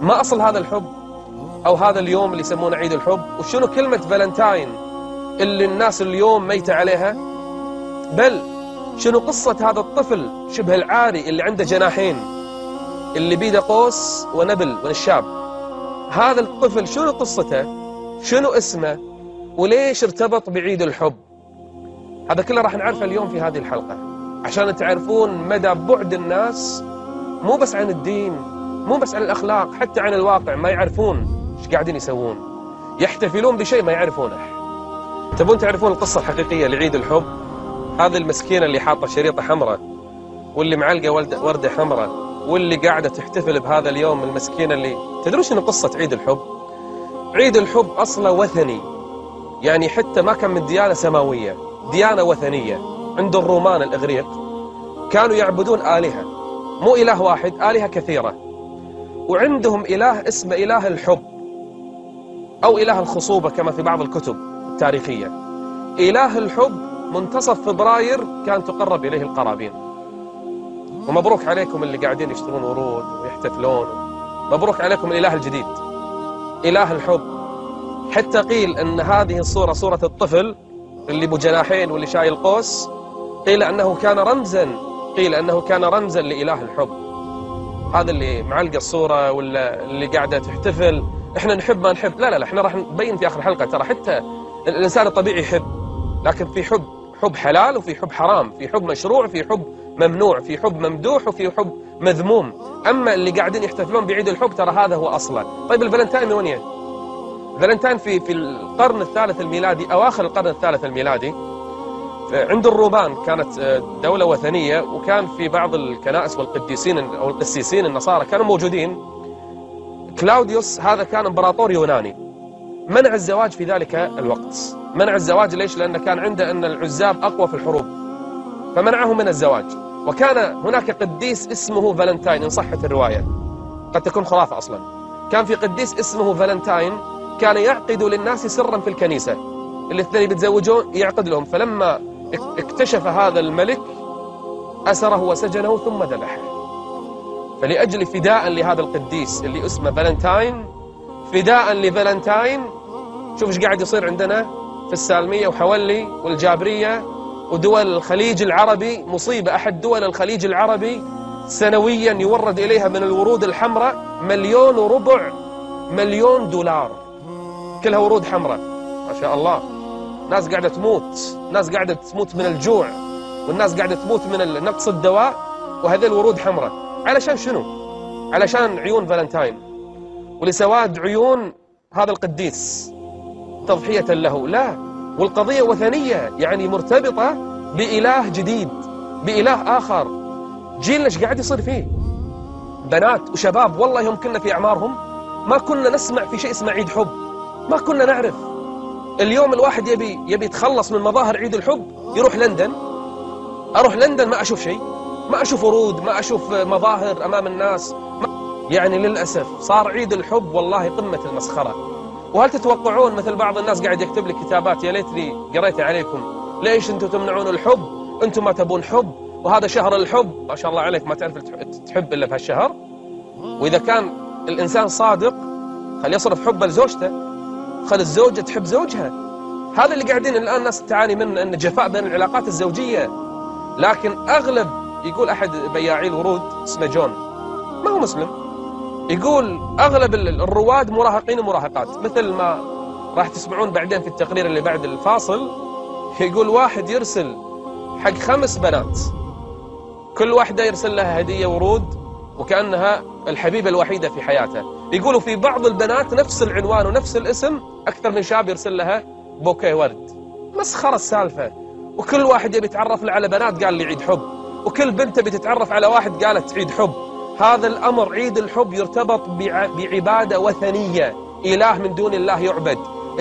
ما أصل هذا الحب؟ أو هذا اليوم اللي يسمونه عيد الحب؟ وشنو كلمة فالنتاين اللي الناس اليوم ميتة عليها؟ بل شنو قصة هذا الطفل شبه العاري اللي عنده جناحين؟ اللي بيده قوس ونبل ونشاب هذا الطفل شنو قصته؟ شنو اسمه؟ وليش ارتبط بعيد الحب؟ هذا كله راح نعرفه اليوم في هذه الحلقة. عشان تعرفون مدى بعد الناس مو بس عن الدين مو بس عن الأخلاق حتى عن الواقع ما يعرفون إيش قاعدين يسوون. يحتفلون بشيء ما يعرفونه. تبون تعرفون القصة الحقيقية لعيد الحب؟ هذه المسكينة اللي حاطة شريطة حمراء واللي معلقة وردة حمراء واللي قاعدة تحتفل بهذا اليوم المسكينة اللي تدرون شنو قصة عيد الحب؟ عيد الحب أصله وثني. يعني حتى ما كان من ديانة سماوية ديانة وثنية عند الرومان الإغريق كانوا يعبدون آلهة. مو إله واحد آلهة كثيرة. وعندهم إله اسمه إله الحب أو إله الخصوبة كما في بعض الكتب التاريخية. إله الحب منتصف فبراير كان تقرب إليه القرابين. ومبروك عليكم اللي قاعدين يشترون ورود ويحتفلون. مبروك عليكم الإله الجديد. إله الحب. حتى قيل أن هذه الصورة صورة الطفل اللي بجناحين واللي شايل قوس. قيل أنه كان رمزا. قيل أنه كان رمزا لإله الحب. هذا اللي معلقة الصورة ولا اللي قاعدة تحتفل. إحنا نحب ما نحب. لا لا لا إحنا راح نبين في آخر الحلقة ترى حتى الإنسان الطبيعي يحب. لكن في حب حب حلال وفي حب حرام. في حب مشروع في حب ممنوع. في حب ممدوح وفي حب مذموم. أما اللي قاعدين يحتفلون بعيد الحب ترى هذا هو أصله طيب الفالنتاين من وين فالنتاين في في القرن الثالث الميلادي أواخر القرن الثالث الميلادي. عند الرومان كانت آه، دولة وثنية وكان في بعض الكنائس والقديسين أو القسيسين النصارى كانوا موجودين. كلاوديوس هذا كان إمبراطور يوناني. منع الزواج في ذلك الوقت. منع الزواج ليش؟ لأن كان عنده أن العزاب أقوى في الحروب. فمنعه من الزواج. وكان هناك قديس اسمه فالنتاين إن صحت الرواية. قد تكون خرافة أصلا. كان في قديس اسمه فالنتاين كان يعقد للناس سرا في الكنيسة. الاثنين بيتزوجون يعقد لهم. فلما اكتشف هذا الملك أسره وسجنه ثم ذبحه فلأجل فداء لهذا القديس اللي اسمه فالنتاين فداء لفالنتاين شوف إيش قاعد يصير عندنا في السالمية وحولي والجابرية ودول الخليج العربي مصيبة أحد دول الخليج العربي سنويا يورد إليها من الورود الحمراء مليون وربع مليون دولار. كلها ورود حمراء ما شاء الله. ناس قاعدة تموت ناس قاعدة تموت من الجوع والناس قاعدة تموت من نقص الدواء وهذه الورود حمراء. علشان شنو؟ علشان عيون فالنتاين. ولسواد عيون هذا القديس. تضحية له. لا. والقضية وثنية يعني مرتبطة بإله جديد بإله آخر. جيلنا إيش قاعد يصير فيه؟ بنات وشباب والله يوم كنا في أعمارهم. ما كنا نسمع في شيء اسمه عيد حب. ما كنا نعرف. اليوم الواحد يبي يبي يتخلص من مظاهر عيد الحب يروح لندن. أروح لندن ما أشوف شيء ما أشوف ورود ما أشوف مظاهر أمام الناس. يعني للأسف صار عيد الحب والله قمة المسخرة. وهل تتوقعون مثل بعض الناس قاعد يكتب لي كتابات يا ليتني قريتها عليكم. ليش أنتم تمنعون الحب؟ أنتم ما تبون حب وهذا شهر الحب. ما شاء الله عليك ما تعرف تحب إلا بهالشهر وإذا كان الإنسان صادق خل يصرف حبه لزوجته. خل الزوجة تحب زوجها. هذا اللي قاعدين الآن الناس تعاني منه إن جفاء بين العلاقات الزوجية. لكن أغلب يقول أحد بياعي الورود اسمه جون. ما هو مسلم. يقول أغلب الرواد مراهقين ومراهقات. مثل ما راح تسمعون بعدين في التقرير اللي بعد الفاصل. يقول واحد يرسل حق خمس بنات. كل واحدة يرسل لها هدية ورود وكأنها الحبيبة الوحيدة في حياته. يقولوا في بعض البنات نفس العنوان ونفس الاسم أكثر من شاب يرسل لها بوكيه ورد مسخرة السالفة وكل واحد يبي يتعرف على بنات قال لي عيد حب وكل بنت بتتعرف على واحد قالت عيد حب هذا الأمر عيد الحب يرتبط بعبادة وثنية. إله من دون الله يعبد.